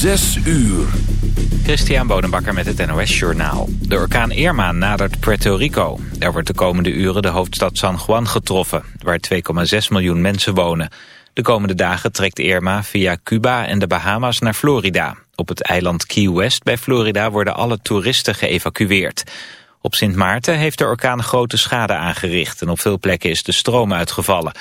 Zes uur. Christian Bonenbakker met het NOS Journaal. De orkaan Irma nadert Puerto Rico. Daar wordt de komende uren de hoofdstad San Juan getroffen... waar 2,6 miljoen mensen wonen. De komende dagen trekt Irma via Cuba en de Bahama's naar Florida. Op het eiland Key West bij Florida worden alle toeristen geëvacueerd. Op Sint Maarten heeft de orkaan grote schade aangericht... en op veel plekken is de stroom uitgevallen.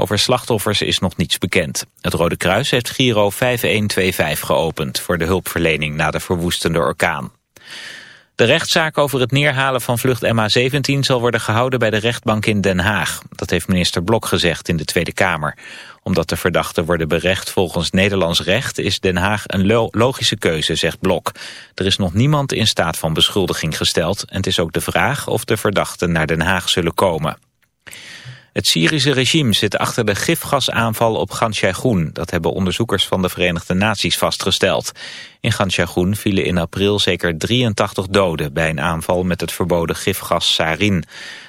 Over slachtoffers is nog niets bekend. Het Rode Kruis heeft Giro 5125 geopend... voor de hulpverlening na de verwoestende orkaan. De rechtszaak over het neerhalen van vlucht MH17 zal worden gehouden bij de rechtbank in Den Haag. Dat heeft minister Blok gezegd in de Tweede Kamer. Omdat de verdachten worden berecht volgens Nederlands recht is Den Haag een logische keuze, zegt Blok. Er is nog niemand in staat van beschuldiging gesteld en het is ook de vraag of de verdachten naar Den Haag zullen komen. Het Syrische regime zit achter de gifgasaanval op Ganchagoen. Dat hebben onderzoekers van de Verenigde Naties vastgesteld. In Ganchagoen vielen in april zeker 83 doden... bij een aanval met het verboden gifgas sarin.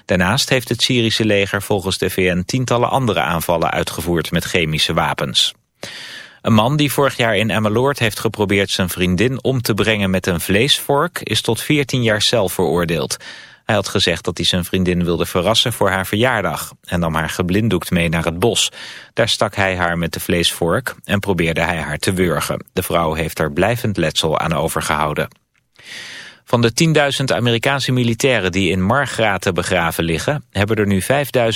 Daarnaast heeft het Syrische leger volgens de VN... tientallen andere aanvallen uitgevoerd met chemische wapens. Een man die vorig jaar in Emmeloord heeft geprobeerd zijn vriendin om te brengen met een vleesvork... is tot 14 jaar cel veroordeeld. Hij had gezegd dat hij zijn vriendin wilde verrassen voor haar verjaardag en nam haar geblinddoekt mee naar het bos. Daar stak hij haar met de vleesvork en probeerde hij haar te wurgen. De vrouw heeft er blijvend letsel aan overgehouden. Van de 10.000 Amerikaanse militairen die in Margraten begraven liggen... hebben er nu 5.000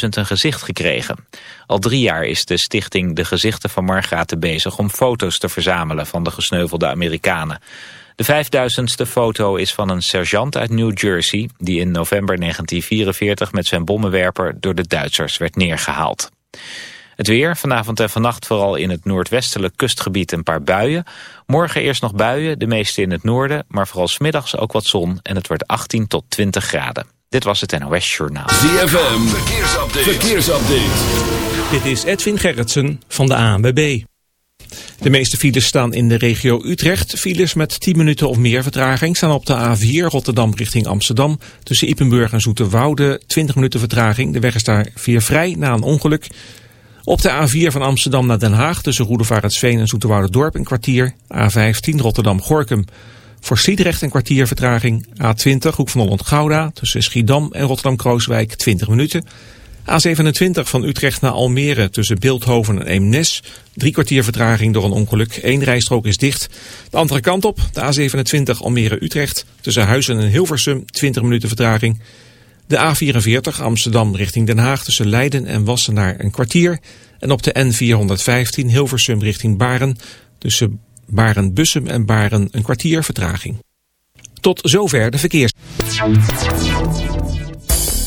een gezicht gekregen. Al drie jaar is de stichting De Gezichten van Margraten bezig... om foto's te verzamelen van de gesneuvelde Amerikanen. De vijfduizendste foto is van een sergeant uit New Jersey... die in november 1944 met zijn bommenwerper door de Duitsers werd neergehaald. Het weer, vanavond en vannacht vooral in het noordwestelijk kustgebied een paar buien. Morgen eerst nog buien, de meeste in het noorden, maar vooral smiddags ook wat zon en het wordt 18 tot 20 graden. Dit was het NOS Journaal. ZFM, verkeersupdate. verkeersupdate. Dit is Edwin Gerritsen van de ANWB. De meeste files staan in de regio Utrecht. Files met 10 minuten of meer vertraging staan op de A4 Rotterdam richting Amsterdam. Tussen Ippenburg en Zoeterwoude 20 minuten vertraging. De weg is daar weer vrij na een ongeluk. Op de A4 van Amsterdam naar Den Haag tussen Roedevaartsveen en Zoeterwoude Dorp een kwartier. A15 Rotterdam-Gorkum. Voor Sliedrecht een kwartier vertraging. A20 Hoek van Holland-Gouda tussen Schiedam en Rotterdam-Krooswijk 20 minuten. A27 van Utrecht naar Almere tussen Beeldhoven en Eemnes. Drie kwartier vertraging door een ongeluk. Eén rijstrook is dicht. De andere kant op, de A27 Almere-Utrecht. Tussen Huizen en Hilversum, 20 minuten vertraging. De A44 Amsterdam richting Den Haag tussen Leiden en Wassenaar een kwartier. En op de N415 Hilversum richting Baren. Tussen Baren-Bussum en Baren een kwartier vertraging. Tot zover de verkeers.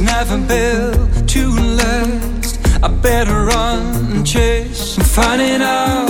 Never built to last. I better run and chase. I'm finding out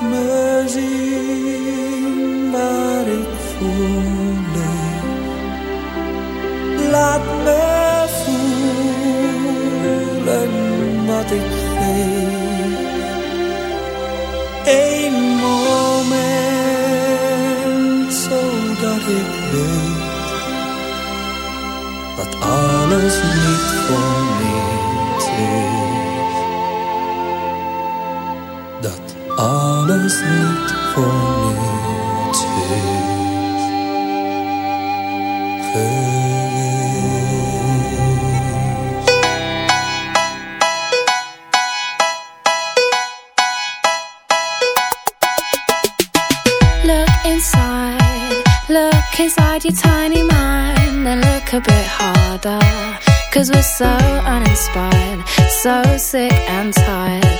me zien waar ik voel Laat me voelen wat ik geef. Eén moment zodat ik weet dat alles for me to. Look inside, look inside your tiny mind, and look a bit harder. Cause we're so uninspired, so sick and tired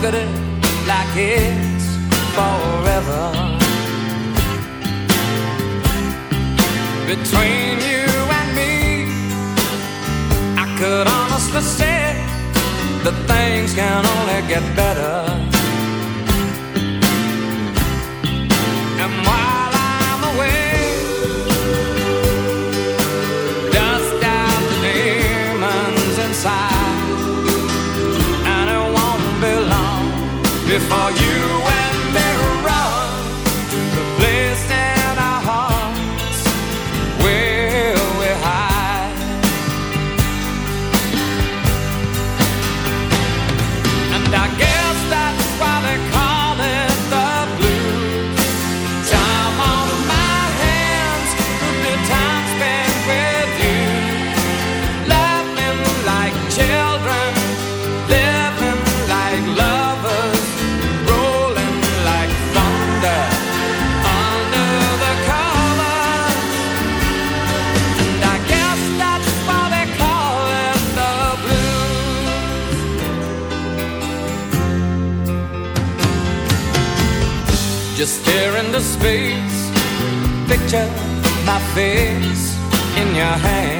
look at it like it's forever. Between you and me, I could honestly say that things can only get better. Are you. face in your hand.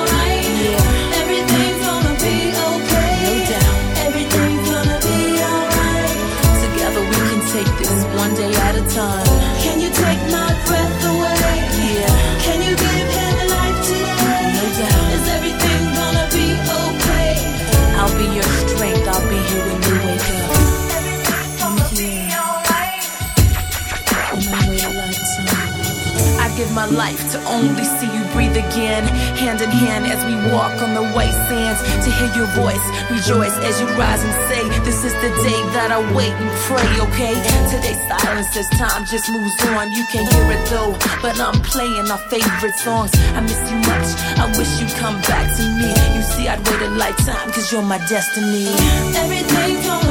Time. Can you take my breath away? Yeah. Can you give him a life today? No doubt. Is everything gonna be okay? I'll be your strength. I'll be here when you wake up. Everything's gonna be mm-hmm. alright. On my way to lifetime. I give my life to only see you breathe again. Hand in hand as we walk on the white sands. To hear your voice, rejoice as you rise and say, This is the day that I wait and pray, okay? Silence as time just moves on. You can't hear it though, but I'm playing our favorite songs. I miss you much. I wish you'd come back to me. You see, I'd wait a lifetime, cause you're my destiny. Everything's gonna